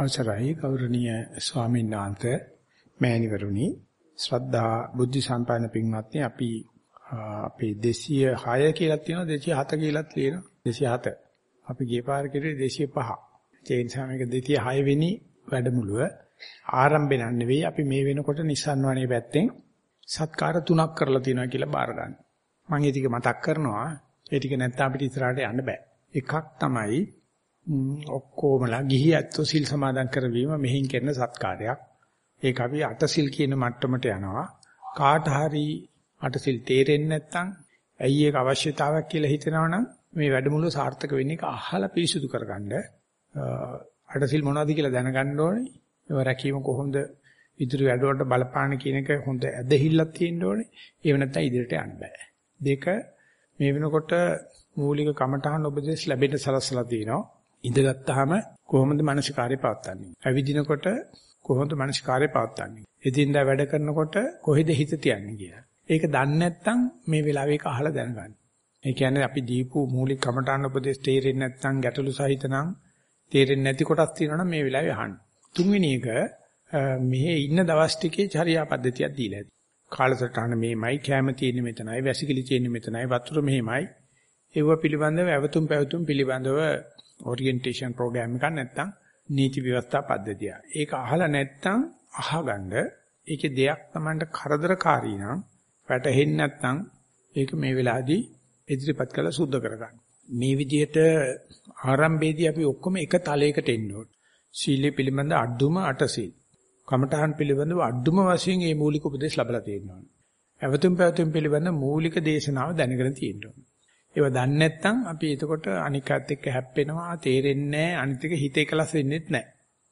අවසරයි ගෞරවනීය ස්වාමීන් වහන්සේ මෑණිවරුනි ශ්‍රද්ධා බුද්ධ සම්පන්න පින්වත්නි අපි අපේ 206 කියලා තියෙනවා 207 කියලාත් තියෙනවා 207 අපි ගිය පාර කිව්වේ 205 ඒ නිසා මේක 206 වෙනි වැඩමුළුව ආරම්භය නෙවෙයි අපි මේ වෙනකොට Nissan වනේ පැත්තෙන් සත්කාර තුනක් කරලා තියෙනවා කියලා බාර ගන්න. මම ඒ ටික මතක් කරනවා. ඒ ටික නැත්නම් අපිට ඉස්සරහට යන්න බෑ. එකක් තමයි ඔක්කොමලා ගිහි ඇත්තෝ සිල් සමාදන් කරවීම මෙහින් කරන සත්කාරයක්. ඒක අපි අටසිල් කියන මට්ටමට යනවා. කාට හරි අටසිල් තේරෙන්නේ නැත්නම් ඇයි ඒක අවශ්‍යතාවයක් කියලා හිතනවනම් මේ වැඩමුළුව සාර්ථක වෙන්නේ ඒක අහලා පිරිසුදු කරගන්න. අටසිල් මොනවද කියලා දැනගන්න ඕනේ. ඒව රැකීම කොහොමද ඉදිරි වැඩවලට බලපාන කියන එක හොඳ ඇදහිල්ලක් තියෙන්න ඕනේ. ඒව නැත්නම් ඉදිරියට යන්න බෑ. දෙක මේ වෙනකොට මූලික කමඨහන් උපදේශ ලැබෙන්න සලස්සලා තියෙනවා. ඉඳගත්තාම කොහොමද මානසිකාර්ය පවත්න්නේ? ඇවිදිනකොට කොහොමද මානසිකාර්ය පවත්න්නේ? එදින්දා වැඩ කරනකොට කොහෙද හිත තියන්නේ කියලා. ඒක දන්නේ නැත්නම් මේ වෙලාවේ ඒක අහලා දැනගන්න. ඒ කියන්නේ අපි දීපු මූලික කමඨාන උපදේශ තේරෙන්නේ නැත්නම් ගැටලු සහිත නම් තේරෙන්නේ නැති කොටස් තියෙනවා නම් මේ වෙලාවේ අහන්න. තුන්වෙනි එක මෙහි ඉන්න දවස් ටිකේ චර්යා පද්ධතියක් දීලා ඇති. කාලසටහන මෙහෙමයි, කැම තියෙන්නේ මෙතනයි, වැසිකිලි තියෙන්නේ මෙතනයි, වතුර මෙහෙමයි. ඒව පිළිබඳව අවතුම් පැවතුම් පිළිබඳව ඔරියන්ටේෂන් ප්‍රෝග්‍රෑම් එකක් නැත්තම් නීති ව්‍යවස්ථා පද්ධතිය. ඒක අහලා නැත්තම් අහගන්න ඒකේ දෙයක් Tamanට කරදරකාරී නම් වැටහෙන්නේ නැත්නම් ඒක මේ වෙලාවේදී ඉදිරිපත් කළ සුද්ධ කරගන්න. මේ විදිහට ආරම්භයේදී අපි ඔක්කොම එක තලයකට එන්න ඕනේ. සීලය පිළිබඳ අඩුම 8 සීල්. කමඨහන් පිළිබඳව අඩුම වශයෙන් මේ මූලික උපදේශ ලැබලා තියෙනවා. අවතුම් පැවතුම් පිළිබඳ මූලික දේශනාව දැනගෙන තියෙන්න ඕනේ. ඒව දන්නේ නැත්නම් අපි එතකොට අනිකත් එක්ක හැප්පෙනවා තේරෙන්නේ නැහැ අනිත් එක හිත එකලස් වෙන්නේ නැහැ.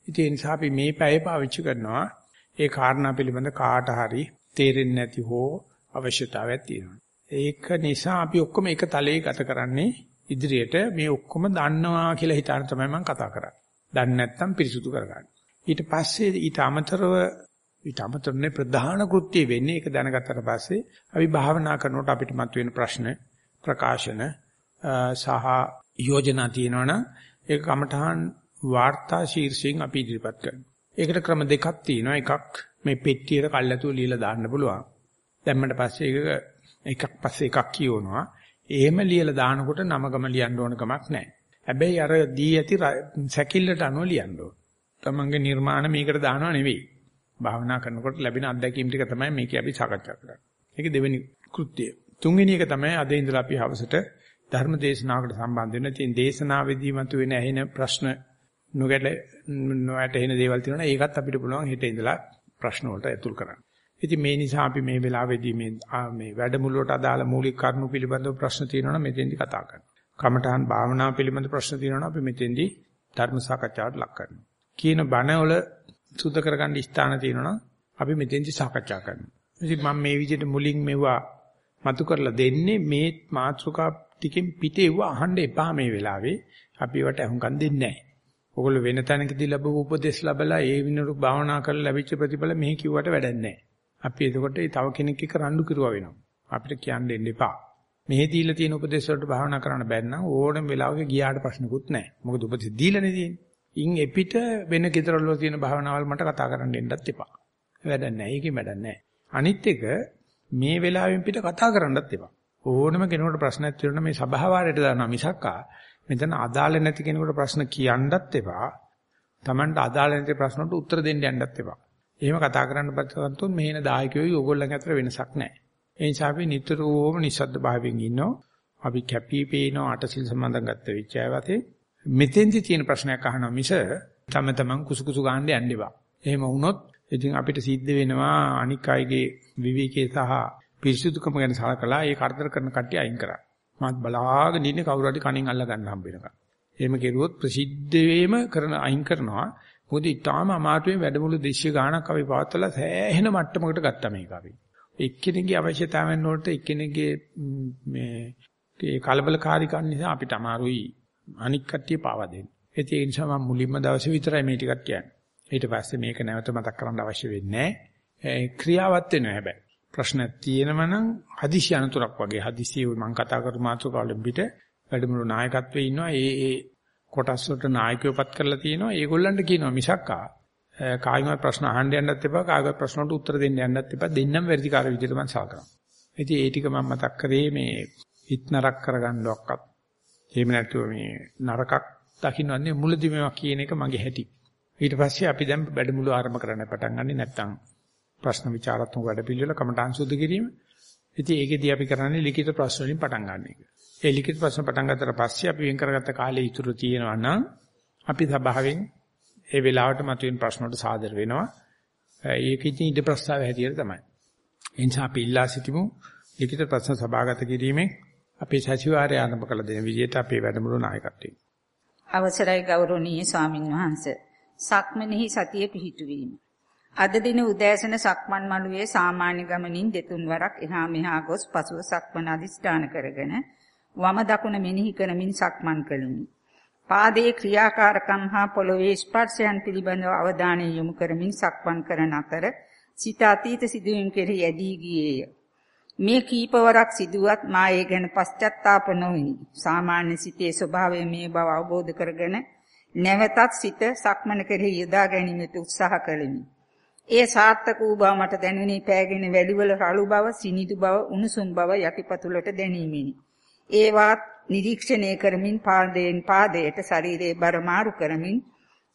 ඉතින් ඒ නිසා අපි මේ පැය පාවිච්චි කරනවා ඒ කාරණා පිළිබඳ කාට හරි තේරෙන්නේ නැති හෝ අවශ්‍යතාවයක් තියෙනවා. ඒක නිසා අපි ඔක්කොම එක තලයේ ගත කරන්නේ ඉදිරියට මේ ඔක්කොම දන්නවා කියලා හිතාන තමයි මම කතා කරන්නේ. දන්නේ නැත්නම් පිරිසුදු කරගන්න. ඊට පස්සේ ඊට අමතරව ඊට අමතරනේ ප්‍රධාන කෘත්‍යය වෙන්නේ ඒක දැනගත්තට පස්සේ අපි භාවනා කරනකොට අපිට මතුවෙන ප්‍රශ්න ප්‍රකාශන සහ යෝජනා තියෙනවනම් ඒක කමඨහන් වාර්තා ශීර්ෂයෙන් අපි ඉදිරිපත් කරනවා. ඒකට ක්‍රම දෙකක් තියෙනවා. එකක් මේ පෙට්ටියට කල්ැතුව ලියලා දාන්න පුළුවන්. දැම්මට පස්සේ ඒක එකක් පස්සේ එකක් කියවනවා. එහෙම ලියලා දානකොට නමගම ලියන්න ඕන කමක් නැහැ. හැබැයි අර දී ඇති සැකිල්ලට අනුව ලියන්න ඕන. තමන්ගේ නිර්මාණ මේකට දානව නෙවෙයි. භාවනා කරනකොට ලැබෙන අත්දැකීම් ටික තමයි මේක අපි සාකච්ඡා කරන්නේ. ඒක දෙවෙනි කෘත්‍යය. තුන්වෙනි එක තමයි අද ඉඳලා අපි හවසට ධර්ම දේශනාවකට සම්බන්ධ වෙන තියෙන දේශනාවේදී මතුවෙන ඇහෙන ප්‍රශ්න නොගැට නොඇටෙන දේවල් තියෙනවා. ඒකත් අපිට පුළුවන් හෙට ඉඳලා ප්‍රශ්න වලට ඇතුල් කරන්න. ඉතින් මේ නිසා අපි මේ වෙලාවේදී මේ මේ වැඩමුළුවට අදාළ මූලික කරුණු පිළිබඳව ප්‍රශ්න තියෙනවා මෙතෙන්දි කතා කරනවා. කමඨහන් භාවනාව පිළිබඳ ප්‍රශ්න තියෙනවා අපි මෙතෙන්දි ධර්ම සාකච්ඡාවට ලක් කරනවා. කියන බණවල සුද්ධ කරගන්න ස්ථාන තියෙනවා අපි මෙතෙන්දි සාකච්ඡා කරනවා. ඉතින් මම මේ විදිහට මුලින් මෙවුවා මතු කරලා දෙන්නේ මේ මාත්‍රිකා ටිකෙන් පිටේව අහන්න එපා මේ වෙලාවේ. අපි ඒවට අහුම්කම් දෙන්නේ නැහැ. ඔගොල්ලෝ වෙන තැනකදී ලැබපු උපදේශ ලැබලා ඒ විනරු භාවනා කරලා ලැබිච්ච ප්‍රතිඵල මෙහි කිව්වට වැඩක් නැහැ. අපි එතකොට ඒ තව කෙනෙක් එක්ක රණ්ඩු කිරුවා වෙනවා. අපිට කියන්න දෙන්න එපා. මෙහි දීලා තියෙන උපදේශ වලට භාවනා කරන්න බැන්න ඕනම වෙලාවක ගියාට ප්‍රශ්නකුත් නැහැ. මොකද උපදේශ දීලානේ තියෙන්නේ. ඉන් එපිට වෙන කතරවල තියෙන භාවනාවල් මට කතා කරන්න දෙන්නත් එපා. වැඩක් නැහැ. ඒකෙන් වැඩක් නැහැ. අනිත් එක මේ වෙලාවෙන් පිට කතා කරන්නත් එපා. ඕනම කෙනෙකුට ප්‍රශ්නයක් තියෙනවා මේ සභාවාරයට දානවා මිසක්කා මෙතන අදාළ නැති කෙනෙකුට ප්‍රශ්න කියන්නත් එපා. Tamanට අදාළ නැති ප්‍රශ්නට උත්තර දෙන්න යන්නත් එපා. එහෙම කතා කරන්න පස්සෙන්තුන් මෙහෙන දායකයෝයි ඕගොල්ලන් අතර වෙනසක් නැහැ. ඒ නිසා අපි නිතරම නිස්සද්ද භාවයෙන් ඉන්නවා. අපි කැපී පේනවා අටසිල් සම්බන්ධව ගත්ත විචයවතේ මෙතෙන්දි තියෙන ප්‍රශ්නයක් අහනවා මිස තම තමන් කුසුකුසු ගන්න යන්න එපා. එහෙම වුණොත් ඉතින් අපිට සිද්ධ වෙනවා අනික් අයගේ විවේකයේ සහ පිරිසුදුකම ගැන සලකලා ඒ කරදර කරන කට්ටිය අයින් කරා. මාත් බලාගෙන ඉන්නේ කවුරු හරි කණින් අල්ල ගන්න හම්බ වෙනකම්. එහෙම කෙරුවොත් ප්‍රසිද්ධ වේම කරන අයින් කරනවා. මොකද ඊටාම අමාරුවෙන් වැඩමුළු දේශීය ගානක් අපි පවත්වලා සෑහෙන මට්ටමකට ගත්තා මේක අපි. එක්කෙනෙක්ගේ අවශ්‍යතාවයන් වලට එක්කෙනෙක්ගේ මේ ඒ කලබලකාරීකම් නිසා අපිට අමාරුයි අනික් කට්ටිය පාවා දෙන්න. ඒ නිසා මම මුලින්ම දවසේ විතරයි මේ ටිකක් කියන්නේ. ඊට පස්සේ මේක නැවත මතක් කරන්න අවශ්‍ය වෙන්නේ නැහැ. ක්‍රියාවත් වෙනවා හැබැයි. ප්‍රශ්නක් තියෙනවා නම් හදිසි අනතුරක් වගේ හදිසියෙ මම කතා කරපු මාතෘකාවලින් පිට වැඩමුළු නායකත්වයේ ඉන්නවා ඒ ඒ කොටස් වලට නායකයෝපත් කරලා තියෙනවා. ඒගොල්ලන්ට කියනවා මිසක්කා කායිමත් ප්‍රශ්න අහන්න යන්නත් එපා කායිමත් ප්‍රශ්න වලට උත්තර දෙන්න යන්නත් එපා දෙන්නම වැඩිකාර විදිහට මම සලකනවා. ඉතින් ඒ ටික මම මතක් කරේ මේ හිත නරක කරගන්නවක්වත්. එහෙම නැතුව මේ නරකක් දකින්නන්නේ මුලදි මේවා කියන එක මගේ හැටි. ඊට පස්සේ අපි දැන් වැඩමුළු ආරම්භ කරන්න පටන් ගන්නේ නැත්තම් ප්‍රශ්න විචාරාත්මක වැඩපිළිවෙල කමඨාන් සුද්ධ කිරීම. ඉතින් ඒකෙදී අපි කරන්නේ ලිඛිත ප්‍රශ්න වලින් පටන් ගන්න එක. ඒ ලිඛිත ප්‍රශ්න පටන් ගත්තට පස්සේ අපි වෙන් කරගත්ත කාලේ ඉතුරු තියෙනවා නම් අපි සභාවෙන් ඒ වෙලාවට මතුවෙන ප්‍රශ්න වලට සාදර වෙනවා. ඒක ඉතින් ඊට ප්‍රස්තාව හැටියට තමයි. ඒ නිසා අපි ඉල්ලා සිටිමු ලිඛිත ප්‍රශ්න සභාගත කිරීමෙන් අපේ සතිವಾರය ආරම්භ කළ දෙන විදිහට අපේ වැඩමුළු නායකත්වයෙන්. අවසරයි ගෞරවනීය ස්වාමින් වහන්සේ. සක්මනෙහි සතිය පිහිටුවීම. අද දින උදෑසන සක්මන් මළුවේ සාමාන්‍ය ගමනින් දෙතුන් වරක් එහා මෙහා ගොස් පසුව සක්මන අදිස්ථාන කරගෙන වම දකුණ මෙනෙහි කරමින් සක්මන් කළෙමි. පාදයේ ක්‍රියාකාරකම් හා පොළවේ ස්පර්ශයන් පිළිබඳව අවධානය යොමු කරමින් සක්මන් කරන අතර සිත අතීත සිදුවීම් කෙරෙහි ඇදී ගියේය. මේ කීපවරක් සිදුවත් මා ඒ ගැන පශ්චත්තාප නොවිනි. සාමාන්‍ය සිතේ ස්වභාවය මේ බව අවබෝධ කරගෙන නැවතත් සිත සක්මන කෙරෙහි යොදා ගැනීමට උත්සාහ කළෙමි. ඒ සාර්ථක වූ බව මට දැනුනි පෑගෙන වැලිවල රළු බව, සිනිදු බව, උණුසුම් බව යටිපතුලට දැනීමෙනි. ඒවත් නිරීක්ෂණය කරමින් පාදයෙන් පාදයට ශරීරයේ බර මාරු කරමින්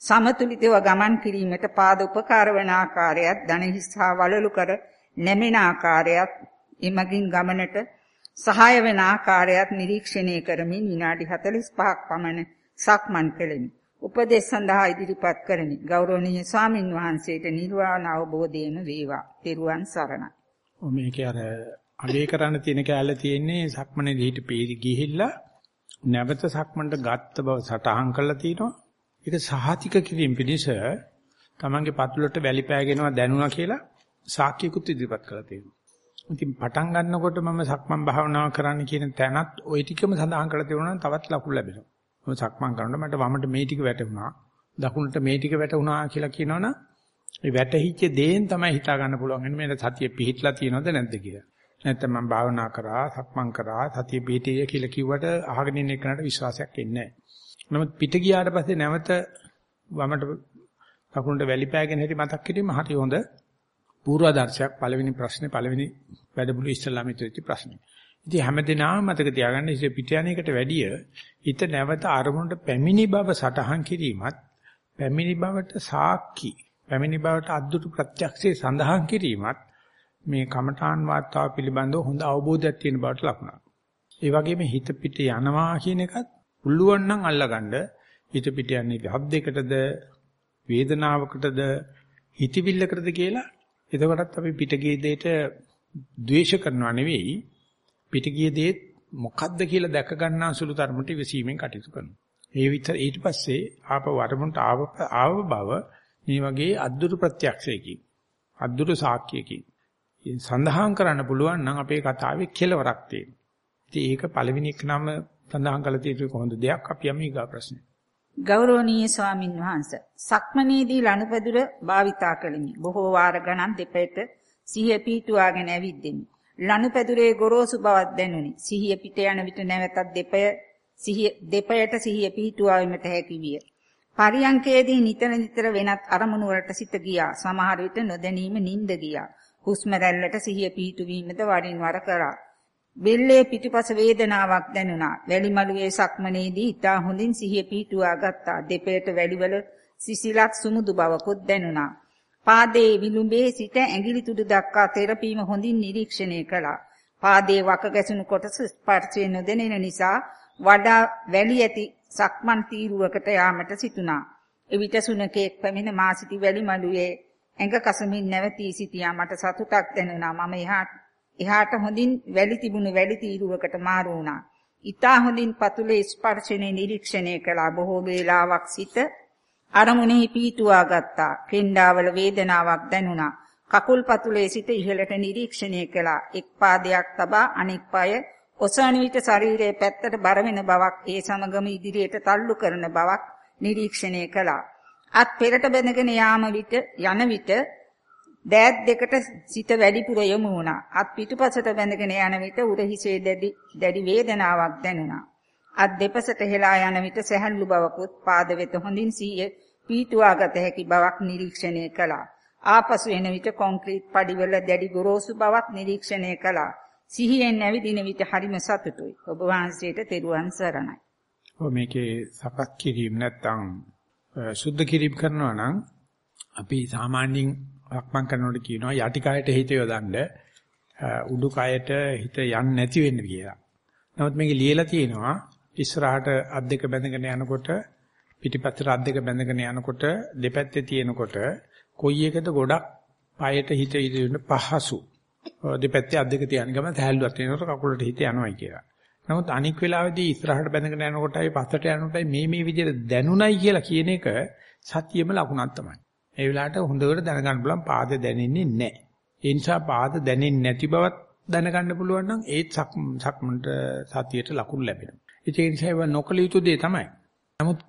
සමතුලිතව ගමන් කිරීමට පාද උපකාර වන ආකාරයත් දණහිස්සා වලලු කර නැමෙන ආකාරයත් එමගින් ගමනට සහාය වන ආකාරයත් නිරීක්ෂණය කරමින් විනාඩි 45ක් පමණ සක්මන් කළෙමි. උපදේශ සඳහා ඉදිරිපත් කරමි. ගෞරවනීය ස්වාමින් වහන්සේට නිර්වාණ අවබෝධයම වේවා. ත්වන් සරණයි. මේකේ අර අගේ කරන්න තියෙන කැලේ තියෙන්නේ සක්මනේ දිහිට පීරි ගිහිල්ලා නැවත සක්මන්ට ගත්ත බව සටහන් කරලා තිනවා. ඒක සහතික කිරීම පිණිස තමන්ගේ පතුලට වැලි පෑගෙනවා දැනුණා කියලා සාක්ෂියකුත් ඉදිරිපත් කරලා තියෙනවා. ඉතින් පටන් ගන්නකොට මම සක්මන් භාවනාව කරන්න කියන තැනත් ওই ටිකම සඳහන් කරලා තිබුණා නම් තවත් ලකුණු ලැබෙනවා. මම සක්මන් කරනකොට මට වමට මේ ටික වැටුණා. දකුණට මේ ටික වැටුණා කියලා කියනවනම් ඒ වැටහිච්ච දේෙන් තමයි හිතා ගන්න පුළුවන්. මේ සතිය පිහිట్లా තියෙනවද නැද්ද කියලා. නැත්නම් මම භාවනා කරා, සක්මන් කරා, සතිය පිහිටිය කියලා කිව්වට අහගෙන ඉන්න එකනට විශ්වාසයක් එන්නේ නැහැ. නමුත් පිට ගියාට පස්සේ නැවත වමට දකුණට වැලි පෑගෙන හිටි මතක් කිරීම හරි හොඳ පූර්වාදර්ශයක් පළවෙනි ප්‍රශ්නේ පළවෙනි වැඩමුළු ඉස්සල්ලාම ඉදිරිච්ච ප්‍රශ්නේ. ඉතින් හැමදේනම මතක තියාගන්න ඉතින් පිට යන එකට වැඩිය හිත නැවත අරමුණට පැමිණි බව සටහන් කිරීමත් පැමිණි බවට සාක්ෂි පැමිණි බවට අද්දුට ප්‍රත්‍යක්ෂේ සඳහන් කිරීමත් මේ කමඨාන් වාතාව පිළිබඳව හොඳ අවබෝධයක් තියෙන බවට ලකුණක්. ඒ වගේම හිත පිට යනවා කියන එකත් පුළුවන් නම් අල්ලගන්න හිත පිට යන්නේ හබ්දයකටද වේදනාවකටද හිතවිල්ලකටද කියලා එතකොටත් අපි පිට ගිය දෙයට ද්වේෂ කරනවා නෙවෙයි පිටගිය දේ මොකද්ද කියලා දැක ගන්නා සුළු තරමට ඉවසීමෙන් කටයුතු කරනවා. ඒ විතර ඊට පස්සේ ආප වරමුණට ආව ආව බව මේ වගේ අද්දුරු ප්‍රත්‍යක්ෂයකින් අද්දුරු සාක්ෂියකින් සඳහන් කරන්න පුළුවන් නම් අපේ කතාවේ කෙලවරක් තියෙනවා. ඉතින් ඒක පළවෙනි එක නම සඳහන් කළ තියෙන්නේ කොහොමද දෙයක් අපි යමු ඊගා ප්‍රශ්නේ. ගෞරවනීය ස්වාමින් වහන්සේ සක්මනේදී ලනුපැදුර භාවිතා කළෙමි. බොහෝ වාර ගණන් දෙපෙට සිහිය පීතුවාගෙන ඇවිද්දෙමි. ලනුපැදුරේ ගොරෝසු බවක් දැනුනි. සිහිය පිට යන විට නැවතත් දෙපය සිහිය දෙපයට සිහිය පිහිටුවාවීමට හැකි විය. පරියංකයේදී නිතර නිතර වෙනත් අරමුණු වලට සිත ගියා. සමහර විට නොදැනීම නිින්ද ගියා. හුස්ම රැල්ලට සිහිය පිහිටුවීමද වරින් වර කරා. බෙල්ලේ පිටිපස වේදනාවක් දැනුණා. වැලිමලුවේ සක්මනේදී ඊටා හොඳින් සිහිය පිහිටුවා ගත්තා. දෙපයට වැලිවල සිසිලක් සුමුදු බවකුත් දැනුණා. පාදයේ විලුඹේ සිට ඇඟිලි තුඩු දක්වා තෙරපීම හොඳින් නිරීක්ෂණය කළා. පාදයේ වක ගැසුණු කොටස ස්පර්ශයෙන් නොදැනෙන නිසා වඩා වැලි ඇති සක්මන් තීරුවකට යාමට සිටුණා. එවිට සුනකෙක් පැමිණ මා සිටි වැලි මළුවේ ඇඟ කසමින් නැවතී සිටියා මට සතුටක් දැනුණා. මම එහාට එහාට හොඳින් වැලි තිබුණු වැලි තීරුවකට මාරු වුණා. ඊතා හොඳින් පතුලේ ස්පර්ශනේ නිරීක්ෂණය කළා. බොහෝ වේලාවක් සිට අරමුණෙහි පීතුවා ගත්තා. කෙන්ඩාවල වේදනාවක් දැනුණා. කකුල් පතුලේ සිට ඉහළට නිරීක්ෂණය කළා. එක් පාදයක් තබා අනෙක් පාය ඔසවන විට ශරීරයේ පැත්තට බර වෙන බවක් ඒ සමගම ඉදිරියට තල්ලු කරන බවක් නිරීක්ෂණය කළා. අත් පෙරට බැඳගෙන යාම විට යන විට දෑත් දෙකට සිත වැඩිපුර යොමු වුණා. අත් පිටුපසට බැඳගෙන යන විට උරහිසේ දැඩි දැඩි වේදනාවක් දැනුණා. අත් දෙපසට හෙලා යන විට සැහැල්ලු බවකුත් පාද වෙත හොඳින් සිහිය පීතුවාගත හැකි බවක් නිරීක්ෂණය කළා. ආපසු එන විට කොන්ක්‍රීට් පඩිවල දැඩි ගොරෝසු බවක් නිරීක්ෂණය කළා. සිහියෙන් නැවිදින විට හරිම සතුටුයි. ඔබ වහන්සේට තෙරුවන් සරණයි. ඔය මේකේ සකස් කිරීම නැත්තම් සුද්ධ කිරීම කරනවා නම් අපි සාමාන්‍යයෙන් රක්මන් කරනකොට කියනවා යටි කයට හිත යොදන්න උඩුකයට හිත යන්නේ නැති වෙන්න කියලා. නමුත් මේක ලියලා තියෙනවා ඉස්සරහට අත් දෙක බැඳගෙන යනකොට පිටිපස්සට අත් දෙක බැඳගෙන යනකොට දෙපැත්තේ තියෙනකොට කොයි එකද ගොඩක් পায়ට හිත ඉදිරියට පහසු. දෙපැත්තේ අත් දෙක තියන ගමන් තැහැල්ලුවක් තියෙනකොට කකුලට හිත යනවායි කියලා. නමුත් අනික් වෙලාවෙදී ඉස්සරහට බැඳගෙන යනකොටයි පස්සට යනකොටයි මේ මේ විදිහට දැනුණයි කියලා කියන එක සතියෙම ලකුණක් තමයි. ඒ වෙලාවට හොඳට දැනගන්න පුළුවන් පාද දැනෙන්නේ නැහැ. ඒ නිසා පාද දැනෙන්නේ නැති බවත් දැනගන්න පුළුවන් නම් ඒත් සක්මන්ට සතියට ලකුණු ලැබෙනවා. ඒ නිසා ඒව නොකල යුතු දේ තමයි. නමුත්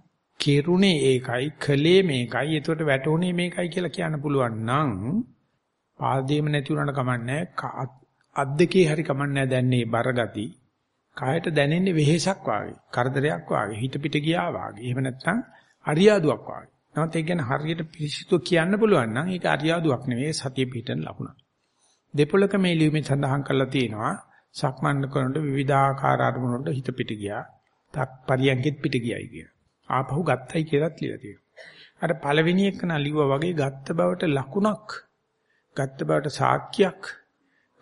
කෙරුණේ ඒකයි, කලේ මේකයි, ඒකට වැටුනේ මේකයි කියලා කියන්න පුළුවන් නම් පාදේම නැති වුණාට කමන්නේ අද්දකේ හරි කමන්නේ දැන්නේ බරගති. කායට දැනෙන්නේ වෙහෙසක් වාගේ, කරදරයක් වාගේ, හිත පිට ගියා වාගේ. එහෙම නැත්නම් අරියාදුවක් වාගේ. නමුත් ඒක ගැන හරියට පිළිසිතු කියන්න පුළුවන් නම් ඒක අරියාදුවක් නෙවෙයි සතිය පිටන ලකුණක්. දෙපොලක මේ ලියුමේ සඳහන් කරලා තියෙනවා සක්මන් කරනකොට විවිධාකාර අරමුණු වලට හිත පිට ගියා. තක් පරියන්කෙත් පිට ගියයි කිය. ආපහු ගත්තයි කියලාත් ලියලා තියෙනවා. අර පළවෙනි එක නාලියුවා වගේ ගත්ත බවට ලකුණක්, ගත්ත බවට සාක්කියක්,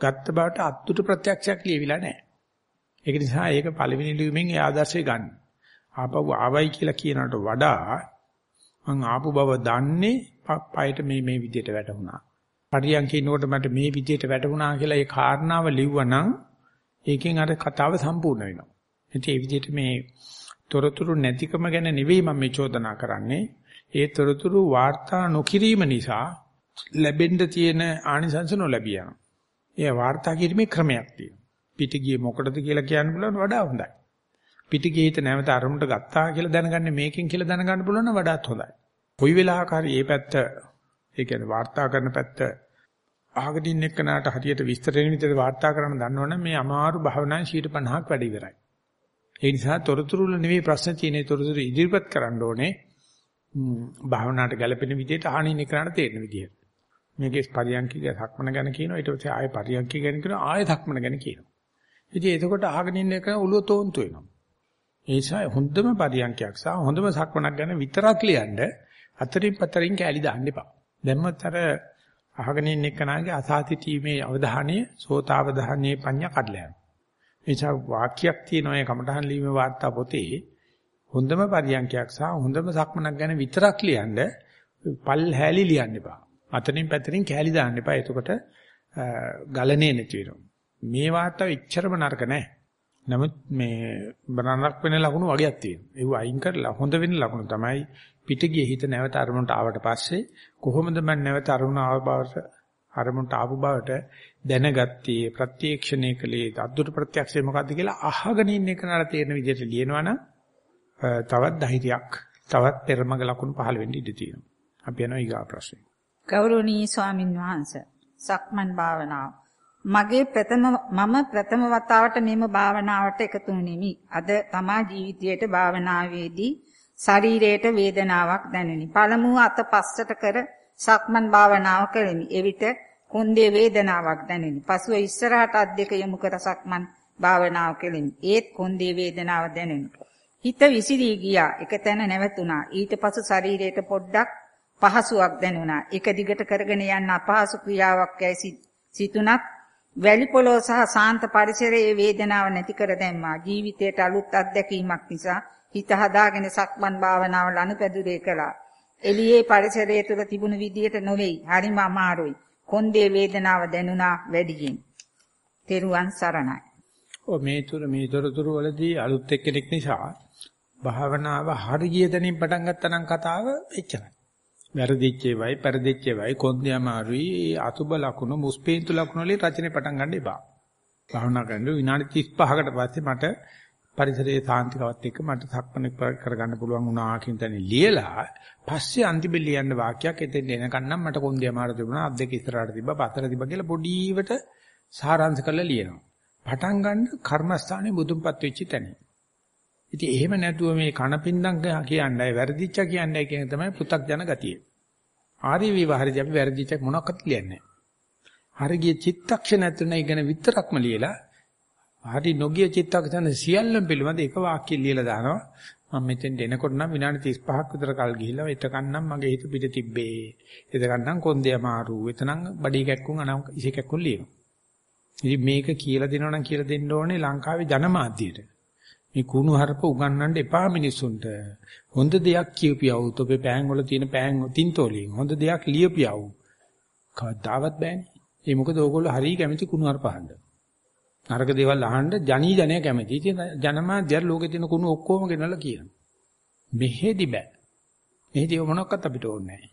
ගත්ත බවට අත්තුට ප්‍රත්‍යක්ෂයක් ලියවිලා නැහැ. ඒක නිසා ඒක පළවෙනි ලියුමෙන් ඒ ආදර්ශය ගන්න. ආපහු ආවයි කියලා කියනකට වඩා මං ආපු බව දන්නේ පයට මේ මේ විදිහට වැටුණා. පරියන්කේ ඉන්නකොට මට මේ විදිහට වැටුණා කියලා ඒ කාරණාව ලිව්වනම් ඒකෙන් අර කතාව සම්පූර්ණ වෙනවා. ඉතින් ඒ විදිහට මේ තොරතුරු නැතිකම ගැන නෙවෙයි මම මේ චෝදනා කරන්නේ. ඒ තොරතුරු වාර්තා නොකිරීම නිසා ලැබෙන්න තියෙන ආනිසංස නොලැබිය යනවා. ඒ වාර්තා කිරීමේ ක්‍රමයක් තියෙනවා. පිටිගියේ මොකටද කියලා කියන්න බලන වඩා හොඳයි. පිටිගියේ හිත නැවත අරමුණට ගත්තා කියලා දැනගන්නේ මේකෙන් කියලා දැනගන්න පුළුවන් නම් වඩාත් හොඳයි. කොයි වෙලාවක හරි මේ පැත්ත ඒ කියන්නේ වාර්තා කරන පැත්ත අහගෙන ඉන්න එක්කනට හරියට විස්තර වෙන විදිහට වාර්තා කරන්න දන්නවනම් මේ අමාරු භාවනාවේ 50ක් වැඩි ඉවරයි. ඒ නිසා තොරතුරු වල නෙවෙයි ප්‍රශ්න තියෙන්නේ තොරතුරු ඉදිරිපත් කරන්න ඕනේ. භාවනාවට ගැළපෙන විදිහට අහනින් එක්කනට තේරෙන විදිහට. මේකේ පරියන්කික සක්මන ගැන කියනවා ඊට පස්සේ ආයෙ පරියන්කික ගැන කියනවා ආයෙ සක්මන ගැන කියනවා. ඉතින් එතකොට අහගෙන ඉන්න එක ඔළුව තෝන්තු වෙනවා. ඒ නිසා හොඳම පරියන්කයක් සහ හොඳම සක්මනක් ගැන විතරක් ලියන්න අතරින් පතරින් කැලි දාන්න එපා. දැම්මත් අර අහගෙන ඉන්න එක්කනාගේ අසාතිතීමේ අවධානය සෝතාවධානයේ පඤ්ඤා කඩලා යනවා. එනිසා වාක්‍යයක් තියෙනවා ඒ කමඨහන් ලීමේ වාර්තා පොතේ හොඳම පරියන්කයක් සහ හොඳම සක්මනක් ගැන විතරක් ලියන්න පල් හැලි ලියන්න එපා. අතනින් පැතරින් කැලි දාන්න එපා. එතකොට ගලනේ නැති වෙනවා. මේ වාර්තාව එච්චරම නරක නෑ. නමුත් මේ බරණක් වෙන ලකුණු වගේක් තියෙනවා. ඒව අයින් කරලා හොඳ වෙන ලකුණු තමයි පිටගිය හිත නැවත අරමුණට ආවට පස්සේ කොහොමද මම නැවත අරමුණ ආව බවට අරමුණට ආපු බවට දැනගත්තේ ප්‍රත්‍යක්ෂණය කළේ අද්දුට ප්‍රත්‍යක්ෂය මොකද්ද කියලා අහගෙන ඉන්න එක නර තේරෙන විදිහට ලියනවනම් තවත් ධෛර්යයක් තවත් පෙරමග ලකුණු පහළ වෙන්න ඉඩ තියෙනවා. අපි යනවා ඊගා ප්‍රශ්නේ. ගෞරවනීය ස්වාමින් වහන්සේ සක්මන් භාවනාව මගේ ප්‍රථම මම ප්‍රථම වතාවට මෙම භාවනාවට එකතු වෙනිමි. අද තමා ජීවිතයේට භාවනාවේදී ශරීරයට වේදනාවක් දැනුනි. පළමුව අත පස්සට කර සක්මන් භාවනාව කළෙමි. එවිට කොන්දේ වේදනාවක් දැනුනි. පසුව ඉස්සරහට අත් දෙක යොමු කර සක්මන් භාවනාව කළෙමි. ඒත් කොන්දේ වේදනාව දැනුනි. හිත විසිරී ගියා. එක තැන නැවතුණා. ඊට පසු ශරීරයට පොඩ්ඩක් පහසුවක් දැනුණා. එක දිගට කරගෙන යන්න අපහසු ක්‍රියාවක් යයි සිතුණත් වැලි පොළොව සහ සාන්ත පරිසරයේ වේදනාව නැති කර දැම්මා. ජීවිතයට අලුත් අත්දැකීමක් නිසා හිත හදාගෙන සක්මන් භාවනාව ලනුපැදුරේ කළා. එළියේ පරිසරය තුළ තිබුණු විදියට නොවේයි. හරිම අමාරුයි. කොන්දේ වේදනාව දැනුණා වැඩියෙන්. තෙරුවන් සරණයි. ඔ මේ තුර මේ තොරතුරු වලදී අලුත් එක්කෙනෙක් නිසා භාවනාව හරිය දැනින් පටන් ගත්තා නම් කතාව එච්චරයි. වැරදිච්ච ඒවයි, පෙරදිච්ච ඒවයි, කොන්දේ අමාරුයි, අතුබ ලකුණු, මුස්පේන්තු ලකුණු වලින් රචනය පටන් ගන්න එපා. භාවනා කරනකොට විනාඩි 35කට පස්සේ මට පරිසරයේ සාන්තිකවත් එක්ක මට සක්මන කරගන්න පුළුවන් වුණා කියන තැන ලියලා පස්සේ අන්තිම ලියන්න වාක්‍යයක් එතෙන් එනකන් නම් මට කොන්දේ අමාරු තිබුණා අත් දෙක ඉස්සරහට තිබ්බා පතර තිබ්බා කියලා පොඩිවට සාරාංශ කරලා ලියනවා. පටන් ගන්න කර්මස්ථානේ බුදුන්පත් වෙච්ච තැන. ඉතින් එහෙම නැතුව මේ කනපින්දම් කියන්නේ වැරදිච්ච කියන්නේ කියන තමයි පෘ탁ජන ගතිය. ආර්ය විවහරදී අපි වැරදිච්ච මොනක්වත් ලියන්නේ නැහැ. හරි ගිය චිත්තක්ෂණයක් තුන ඉගෙන විතරක්ම ලියලා හරි නොගිය චිත්තක්ෂණ සියල්ලම පිළිබඳ එක වාක්‍යය ලියලා දානවා. මම මෙතෙන් එනකොට නම් විනාඩි 35ක් විතර කල් ගිහිල්ලා එතකන්නම් මගේ හිත පිට තිබ්බේ. එතකන්නම් කොන්දේ අමාරු. එතනම් බඩේ කැක්කුම් අනම් ඉසි කැක්කුම් ලියනවා. ඉතින් මේක කියලා දෙනවා නම් කියලා දෙන්න ඕනේ ලංකාවේ ජනමාධ්‍යයට. මේ කුණු හරප උගන්වන්න එපා මිනිස්සුන්ට. හොඳ දෙයක් කියපියව්. ඔබේ පෑන් වල තියෙන පෑන් තින්තෝලින් හොඳ දෙයක් ලියපියව්. කවදාවත් බෑනේ. ඒ මොකද ඕගොල්ලෝ හරිය කැමති කුණු හරප අහන්න. නරක දේවල් අහන්න ජනී ජනය කැමති. ඉතින් ජනමාධ්‍ය ලෝකේ තියෙන කුණු ඔක්කොම ගෙනල්ලා කියනවා. මෙහෙදි බෑ. මෙහෙදි මොනක්වත් අපිට ඕනේ නැහැ.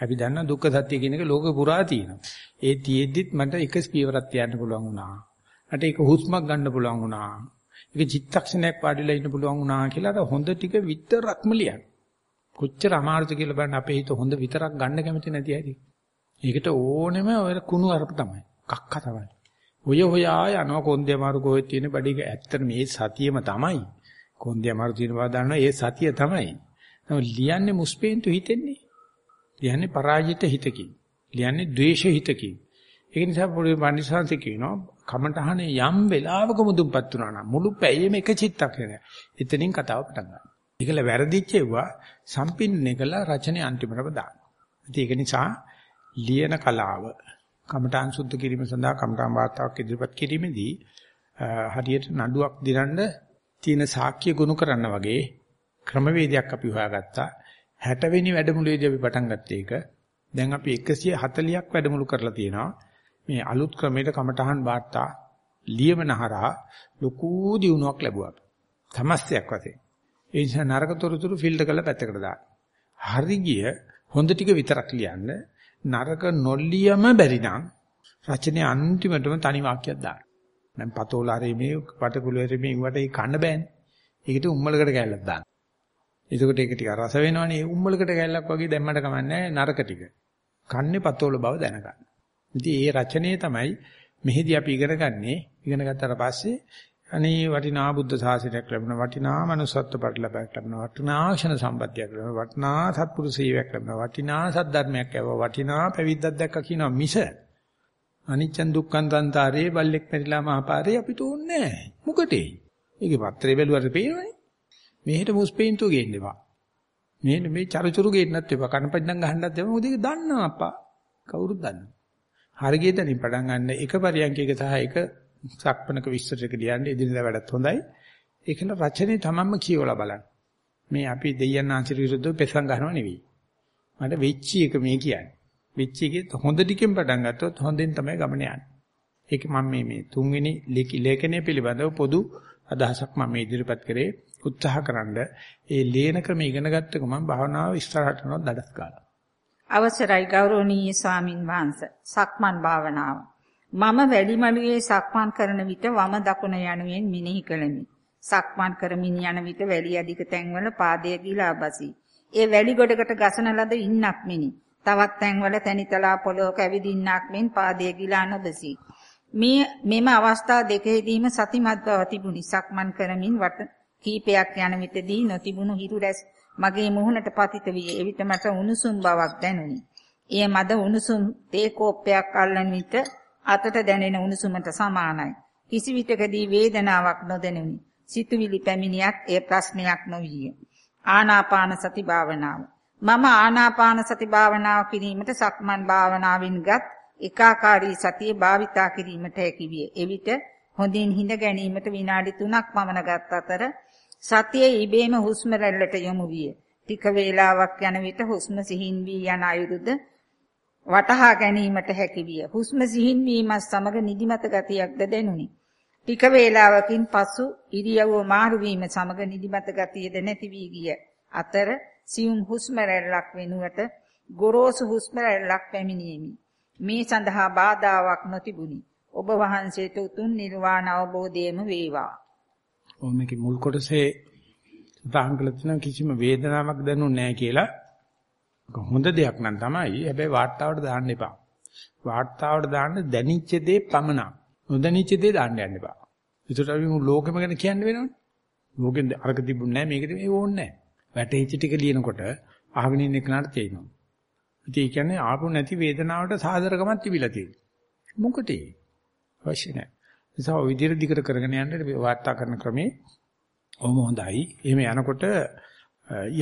අපි දන්න දුක්ඛ සත්‍ය කියන එක ලෝකේ පුරා තියෙනවා. ඒ තියෙද්දිත් මට එක ස්පීවරක් තියන්න පුළුවන් වුණා. මට එක හුස්මක් ගන්න පුළුවන් වුණා. ඒක චිත්තක්ෂණයක් වාඩිලා ඉන්න පුළුවන් වුණා කියලා අර හොඳ ටික විතරක්ම ලියන්න. කොච්චර අමාරුද කියලා බලන්න අපේ හිත හොඳ විතරක් ගන්න කැමති නැති ඇයි. ඒකට ඕනෙම ඔය කුණු අරප තමයි. කක්ක තමයි. ඔය හොයා යනවා කොන්දේ අමාරු කොහෙද තියෙන බඩේක ඇත්තට මේ සතියම තමයි. කොන්දේ අමාරු තියෙන බව දන්නවා ඒ සතිය තමයි. නමුත් ලියන්නේ මුස්පේන්තු හිතෙන්නේ. ලියන්නේ පරාජිත හිතකින්. ලියන්නේ ද්වේෂ හිතකින්. ඒක නිසා පොඩි පඬිසාංශ කියනවා කමටහනේ යම් වෙලාවක මුදුන්පත් වුණා නම් මුළු පැයෙම එක චිත්තක්ෂණය. එතනින් කතාව පටන් ගන්නවා. ඒකල වැරදිච්චෙව්වා සම්පින්නේ කළා රචනයේ අන්තිමටම දාන්න. ඒක නිසා ලියන කලාව කමඨාන් සුද්ධ කිරීම සඳහා කමඨාන් වාර්තාවක් ඉදිරිපත් කිරීමේදී හරියට නඩුවක් දිරන්න තියෙන සාක්ෂි ගුණ කරන්න වගේ ක්‍රමවේදයක් අපි හොයාගත්තා 60 වෙනි වැඩමුළුවේදී අපි පටන් ගත්ත එක දැන් අපි 140ක් වැඩමුළු කරලා තියෙනවා මේ අලුත් ක්‍රමයට කමඨහන් වාර්තා ලියමනහරහා ලොකු දියුණුවක් ලැබුවා. තමස්යක් වශයෙන්. ඒ නිසා නරක තොරතුරු ෆිල්ටර් කරලා පැත්තකට දාන්න. හරි ගිය හොඳ ටික විතරක් ලියන්න නරක නොලියම බැරි නම් රචනයේ අන්තිමටම තනි වාක්‍යයක් දාන්න. දැන් පතෝලාරේ මේ පටකුලරේ මේ වට ඒ කන්න බෑනේ. ඒකට උම්මලකට කැල්ලක් දාන්න. එතකොට ඒක ටික රස වෙනවනේ. ඒ උම්මලකට කැල්ලක් වගේ දැම්මට කමන්නේ නරක ටික. කන්නේ පතෝල බව දැනගන්න. ඉතින් ඒ රචනයේ තමයි මෙහිදී අපි ඉගෙන ගන්නේ. ඉගෙන ගත්තට පස්සේ අනේ වටිනා බුද්ධ ශාසනයක් ලැබුණා වටිනා manussත්ව පරිලබයක් ලැබුණා වටිනා ක්ෂණ සම්පත්තියක් ලැබුණා වටිනා සත්පුරුෂ සේවයක් ලැබුණා වටිනා සද්ධර්මයක් ලැබුවා වටිනා පැවිද්දක් දැක්කා කියනවා මිස අනිච්චන් දුක්ඛන් තන්තරේ බල්ලෙක් මෙරිලා මහපාරේ අපිට ඕනේ නැහැ. මොකටේ. ඒකේ පත්‍රේ බැලුවට පේනවනේ. මෙහෙට මුස්පේන්තු ගේන්න එපා. මේ මේ චරුචරු ගේන්නත් එපා. කනපඩම් ගහන්නත් එපා. මොකද ඒක දන්නවා අප්පා. කවුරුත් දන්නවා. හරියට පටන් ගන්න එක පරියන්කයක සහ එක සක්පනක විස්තරයක ලියන්නේ එදිනෙදා වැඩත් හොඳයි. ඒකන රචනයේ තමන්ම කියවලා බලන්න. මේ අපි දෙයයන් ආංශික විරුද්ධව පෙසන් ගන්නව නෙවෙයි. මට වෙච්ච එක මේ කියන්නේ. වෙච්ච එකේ හොඳ ටිකෙන් පටන් ගත්තොත් හොඳෙන් තමයි ගමන යන්නේ. ඒක මම මේ මේ තුන්වෙනි ලේඛනය පිළිබඳව පොදු අදහසක් මම ඉදිරිපත් කරේ උත්සාහකරනද ඒ ලේන ක්‍රම ඉගෙන ගත්ත ගමන් භාවනාව ඉස්සරහට යනවා දඩස් කාලා. අවසරයි ගෞරවනීය ස්වාමින් වහන්සේ. සක්මන් භාවනාව. මම වැඩිමළුවේ සක්මන් කරන විට වම දකුණ යනුවෙන් මිනෙහි කළෙමි. සක්මන් කරමින් යන විට වැලි අධික තැන්වල පාදය ගිලා බසී. ඒ වැලි ගොඩකට ගසන ලද ඉන්නක් මිනි. තවත් තැන්වල තනිතලා පොළොවක ඇවිදින්නක් මෙන් පාදය ගිලා නොබසී. මේ මෙම අවස්ථා දෙකෙහිදීම සතිමත් බව තිබුණි. සක්මන් කරමින් වට කීපයක් යන විටදී නොතිබුණු හිරු රැස් මගේ මුහුණට පතිත වී එවිට මට උණුසුම් බවක් දැනුනි. එය මද උණුසුම් තේ කෝප්පයක් අල්ලන විට අතට දැනෙන උණුසුමට සමානයි. කිසි විටකදී වේදනාවක් නොදැනුනි. සිතුවිලි පැමිණියත් ඒ ප්‍රශ්නයක් නොවිය. ආනාපාන සති භාවනාව. මම ආනාපාන සති භාවනාව කිරීමට සක්මන් භාවනාවෙන්ගත් ඒකාකාරී සතිය භාවිතා කිරීමට හැකි විය. එවිට හොඳින් හිඳ ගැනීමට විනාඩි 3ක් පමණ ගත් අතර සතියේ ඉබේම හුස්ම රැල්ලට යොමු විය. ටික වේලාවක් යන විට හුස්ම සිහින් වී යන අයුරුද වටහා ගැනීමට හැකි විය. හුස්ම සිහින් වීමත් සමග නිදිමත ගතියක්ද දැනුනි. ටික වේලාවකින් පසු ඉරියව්ව මාරු වීම සමග නිදිමත ගතියද නැති වී ගිය. අතර සියුම් හුස්ම රැල්ලක් වෙනුවට ගොරෝසු හුස්ම රැල්ලක් පැමිණීමි. මේ සඳහා බාධාාවක් නොතිබුණි. ඔබ වහන්සේට උතුම් නිර්වාණ අවබෝධයම වේවා. ඔය මේකේ මුල් කොටසේ සඳහන් කළ තියෙන කිසිම වේදනාවක් දැනුන්නේ නැහැ කියලා හොඳ දෙයක් නම් තමයි. හැබැයි වාර්තාවට දාන්න එපා. වාර්තාවට දාන්න දැනිච්ච දේ පමණක්. නොදැනිච්ච දේ දාන්න යන්න එපා. ඒකට අපි ලෝකෙම ගැන කියන්න වෙනවනේ. ලෝකෙන් අරක තිබුණ නැහැ මේක තිබුණේ ඕනේ නැහැ. වැටෙච්ච ටික ලියනකොට අහගෙන ඉන්න කෙනාට තේරෙනවා. ඉතින් ඒ කියන්නේ ආපු නැති වේදනාවට සාධරකමක් තිබිලා තියෙනවා. මොකටද? අවශ්‍ය නැහැ. නිසා ඔය විදිහට දිගට කරගෙන යන්න වාර්තා කරන ක්‍රමේ ඔහොම හොඳයි. එහෙම යනකොට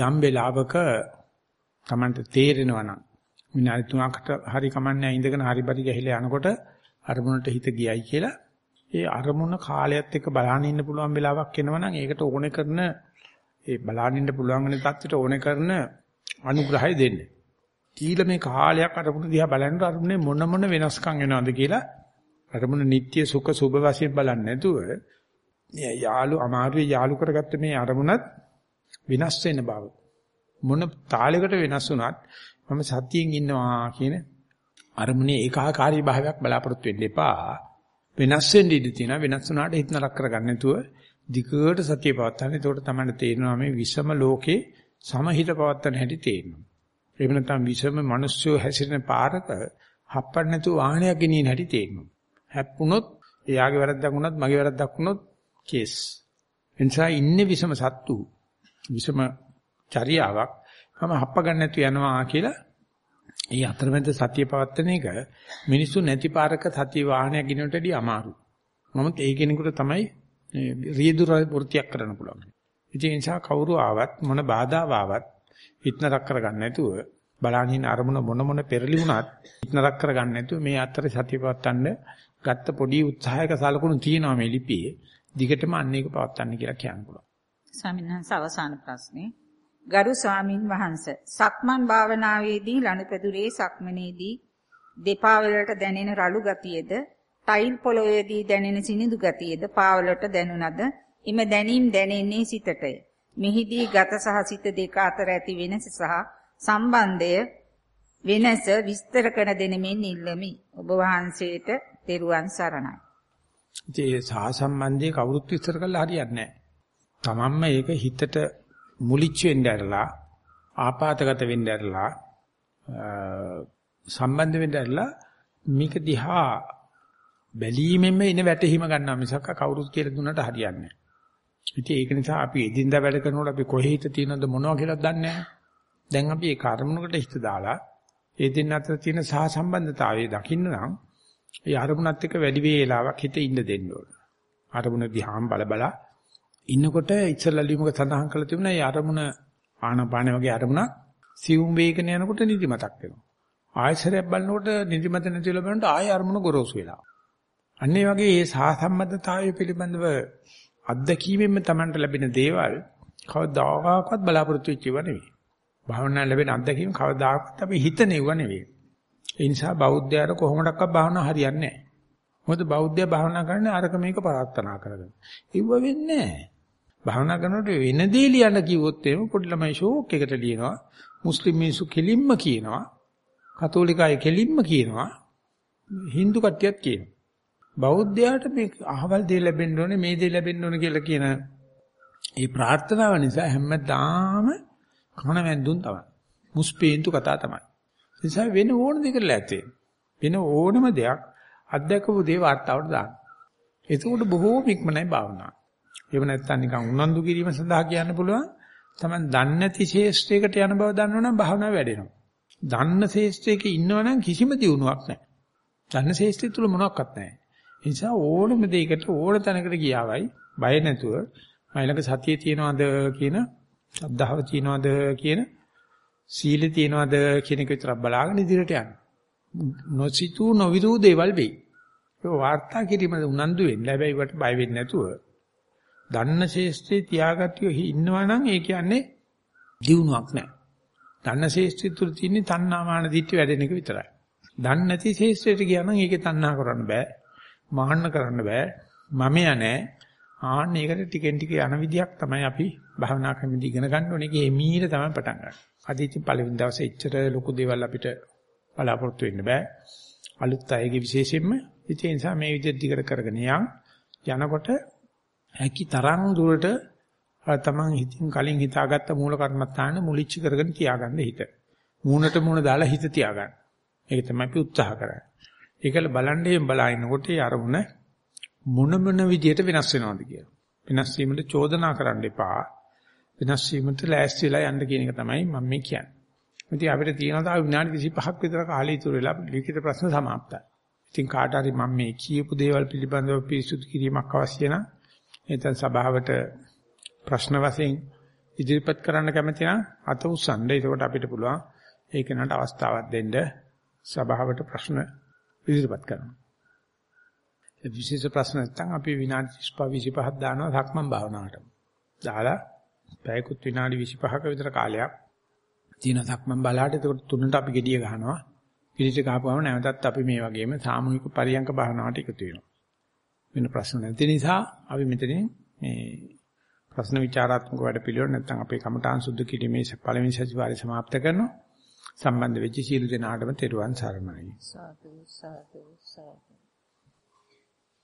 යම් වෙලාවක Tamanට තේරෙනවා නම් විනාඩි 3කට හරි කමන්නේ ඉඳගෙන හරි පරි ගහලා යනකොට අරමුණට හිත ගියයි කියලා ඒ අරමුණ කාලයත් එක්ක බලන්න ඉන්න පුළුවන් වෙලාවක් එනවනම් ඒකට ඕනේ කරන ඒ බලන්න ඉන්න පුළුවන් වෙන තත්ත්වයට ඕනේ කරන අනුග්‍රහය දෙන්න. කීල මේ කාලයක් අරමුණ දිහා බලනකොට අරමුණේ මොන මොන වෙනස්කම් වෙනවද කියලා අරමුණ නිට්ටය සුඛ සුභ වශයෙන් බලන්නේ නැතුව යාලු අමාරුවේ යාලු කරගත්ත මේ අරමුණත් විනාශ වෙන බව. මොන තාලයකට වෙනස් වුණත් මම සතියෙන් ඉන්නවා කියන අරමුණේ ඒකාකාරී භාවයක් බලාපොරොත්තු වෙන්න එපා. වෙනස් වෙන්න ඉඩ තියෙනවා. වෙනස් වුණාට හිත නරක කරගන්න නැතුව දිගට සතිය පවත්වාගෙන එතකොට තමයි තේරෙනවා මේ විෂම ලෝකේ සමහිත පවත්වන හැටි තේරෙනවා. එහෙම නැත්නම් විෂම මිනිස්සු හැසිරෙන පාරක හප්පන්න නැතුව වාහනයක් ගෙනියන හැටි තේරෙනවා. හැප්පුණොත් එයාගේ වැරද්දක් වුණත් මගේ වැරද්දක් වුණොත් කේස්. එනිසා ඉන්නේ විෂම සත්තු. විෂම චර්යාවක් මම හප්ප ගන්න නැතුව යනවා කියලා ඒ අතරමැද සතිය පවත්තන එක මිනිස්සු නැති පාරක සතිය වාහනයක් ගෙනනටදී අමාරු. නමුත් ඒ කෙනෙකුට තමයි රියදුර වෘත්තියක් කරන්න පුළුවන්. ඉතින් ඒ නිසා කවුරු ආවත් මොන බාධාව ආවත් හිටනරක් කරගන්න නැතුව බලහින් අරමුණ මොන මොන පෙරලි වුණත් හිටනරක් කරගන්න නැතුව මේ අතර සතිය පවත්තන්න ගත්ත පොඩි උත්සාහයක සලකුණු තියෙනවා මේ ලිපියේ. දිගටම අන්න ඒක පවත්තන්න කියලා කියන්න පුළුවන්. ස්වාමීන් වහන්සේ අවසාන ප්‍රශ්නේ ගරු ස්වාමින් වහන්සේ. සක්මන් භාවනාවේදී ලනුපැදුරේ සක්මනේදී දෙපා වලට දැනෙන රළු ගතියද ටයිල් පොළොවේදී දැනෙන සිනිඳු ගතියද පාවලට දැනුණද? ඉම දැනීම් දැනෙන්නේ සිතටය. මෙහිදී ගත සහ සිත දෙක අතර ඇති වෙනස සහ සම්බන්ධය වෙනස විස්තර කර දෙනෙමින් ඉල්ලමි. ඔබ වහන්සේට තෙරුවන් සරණයි. ඒ සහ සම්බන්ධය කවුරුත් විස්තර කළා හරියන්නේ නැහැ. තමන්ම ඒක හිතට මුලිච්ච වෙන්න ඇරලා ආපాతගත වෙන්න ඇරලා සම්බන්ධ වෙන්න ඇරලා මේක දිහා බැලීමෙන්ම ඉන වැටහිම ගන්නවා මිසක් කවුරුත් කියලා දුන්නට හරියන්නේ නැහැ. ඉතින් ඒක නිසා අපි එදින්දා වැඩ කරනකොට අපි කොහේ හිත තියෙනවද මොනවා කියලාද දන්නේ නැහැ. දැන් අපි ඒ කර්මණකට හිත දාලා ඒ දෙන්න අතර තියෙන සහ සම්බන්ධතාවය දකින්න නම් ඒ අරමුණත් එක්ක වැඩි වේලාවක් හිත ඉන්න දෙන්න ඕන. අරමුණ දිහාම බල බලා ඉන්නකොට ඉස්සල්ලා ලියුමක සඳහන් කරලා තිබුණා ඒ අරමුණ ආනපාන වගේ අරමුණක් සියුම් වේගන යනකොට නිදිමතක් වෙනවා. ආයසරයක් බලනකොට නිදිමත නැතිලා බලනකොට ආය අරමුණ ගොරෝසු වෙලා. අන්න ඒ වගේ මේ සාසම්බද්ධතාවය පිළිබඳව අත්දැකීමෙන්ම Tamanට ලැබෙන දේවල් කවදාකවත් බලාපොරොත්තු වෙච්ච ඒවා නෙවෙයි. භාවනා ලැබෙන අත්දැකීම් කවදාකවත් අපි හිතනෙව නෙවෙයි. ඒ නිසා බෞද්ධයාට කොහොමඩක්වත් භාවනා හරියන්නේ නැහැ. මොකද බෞද්ධයා භාවනා කරන්නේ අරක මේක ප්‍රාර්ථනා කරගෙන. ඉව වෙන්නේ නැහැ. භාවනා කරනකොට වෙන දේ ලියන්න කිව්වොත් එහෙම පොඩි ළමයි ෂෝක් එකට ලියනවා. මුස්ලිම් මිනිස්සු කෙලින්ම කියනවා. කතෝලික අය කෙලින්ම කියනවා. Hindu කට්ටියත් කියනවා. බෞද්ධයාට මේ අහවල් දේ ලැබෙන්න ඕනේ මේ දේ ලැබෙන්න ඕනේ කියලා කියන ඒ ප්‍රාර්ථනාව නිසා හැමදාම කන වැන්දුන් තමයි. මුස්පේන්තු කතා තමයි. ඒ නිසා වෙන ඕන දෙයකට ලැත්තේ. වෙන ඕනම දෙයක් අත්දැකපු දේ වාර්තාවට දාන්න. එතකොට බොහෝම ඉක්මනයි භාවනාව. එහෙම නැත්නම් නිකන් උනන්දු කිරීම සඳහා කියන්න පුළුවන්. Taman දන්නේ නැති ශේෂ්ත්‍රයකට යන බව දන්නවනම් භාවනාව වැඩෙනවා. දන්න ශේෂ්ත්‍රයක ඉන්නවනම් කිසිම දියුණුවක් නැහැ. දන්න ශේෂ්ත්‍රය තුල මොනවත් නැහැ. ඒ නිසා ඕනම දෙයකට ඕන තැනකට ගියාවයි බය නැතුව මයිලක සතිය තියනවාද කියන ශ්‍රද්ධාව තියනවාද කියන සීල තියනවාද කියන එක විතරක් බලාගෙන ඉදිරියට යන්න. නොසිතූ නොවිරූ දේවල් වෙයි. ඒක වාර්තා කිරීම උනන්දු වෙන්න. හැබැයි වට බය වෙන්නේ නැතුව දන්න ශේෂ්ත්‍රයේ තියාගත්තිය ඉන්නවා නම් ඒ කියන්නේ දියුණුවක් නැහැ. දන්න ශේෂ්ත්‍රය තුල තියෙන තණ්හාමාන දිට්ඨි වැඩෙන එක විතරයි. දන්නේ නැති ශේෂ්ත්‍රයට ගියා නම් ඒකේ තණ්හා කරන්න බෑ. මහන්න කරන්න බෑ. මම යන්නේ. ආන්න ඒකට ටිකෙන් ටික යන විදියක් තමයි අපි භාවනා ක්‍රමෙදි ඉගෙන ගන්න ඕනේ. ඒකේ මීර තමයි පටන් ගන්න. අද ඉතින් පළවෙනි දවසේ එච්චර ලොකු දේවල් අපිට බලාපොරොත්තු වෙන්න බෑ. අලුත් අයගේ විශේෂයෙන්ම ඉතින් ඒ නිසා මේ විදිහට දිගට කරගෙන යන් යනකොට හැකි තරම් දුරට තමන් හිතින් කලින් හිතාගත්ත මූල කර්මස්ථාන මුලිච්ච කරගෙන තියාගන්න හිත. මූණට මූණ දාලා හිත තියාගන්න. ඒක තමයි අපි උත්සාහ කරන්නේ. ඒකල බලන්නේ බලනකොට ඒ අරමුණ මොන මොන විදිහට වෙනස් වෙනවද කියලා. වෙනස් වීමට චෝදනා කරන්න එපා. වෙනස් වීමට ලෑස්ති වෙලා යන්න කියන එක තමයි මම මේ කියන්නේ. ඉතින් අපිට තියෙනවා තව විනාඩි 25ක් විතර කාලය ඉතුරු වෙලා ලිඛිත ප්‍රශ්න සමාප්තයි. ඉතින් කාට හරි මම මේ කියපු දේවල් පිළිබඳව පිරිසුදු කිරීමක් අවශ්‍ය නම් එතන සභාවට ප්‍රශ්න වශයෙන් ඉදිරිපත් කරන්න කැමති නම් අත උස්සන්න. එතකොට අපිට පුළුවන් ඒක නට අවස්ථාවක් දෙන්න සභාවට ප්‍රශ්න ඉදිරිපත් කරන්න. ඒ විශේෂ ප්‍රශ්න නැත්නම් අපි විනාඩි 25 25ක් දානවා සක්මන් භාවනාවට. දාලා පැයකුත් විනාඩි 25ක විතර කාලයක් තියෙන සක්මන් බලාට එතකොට තුනට අපි gediya ගහනවා. පිළිච ගහපුවම නැවතත් අපි මේ වගේම සාමූහික පරියංක භාවනාවට එකතු වෙනවා. වෙන ප්‍රශ්න නැති නිසා අපි මෙතනින් මේ ප්‍රශ්න විචාරාත්මක වැඩ පිළිවෙල නැත්නම් අපේ කමඨාන් සුද්ධ කිරීමේ පළවෙනි සතිವಾರය සමාප්ත කරනවා. සම්බන්ධ වෙච්ච සීල දෙනාටම තෙරුවන් සරණයි. සාදු සාදු සාදු.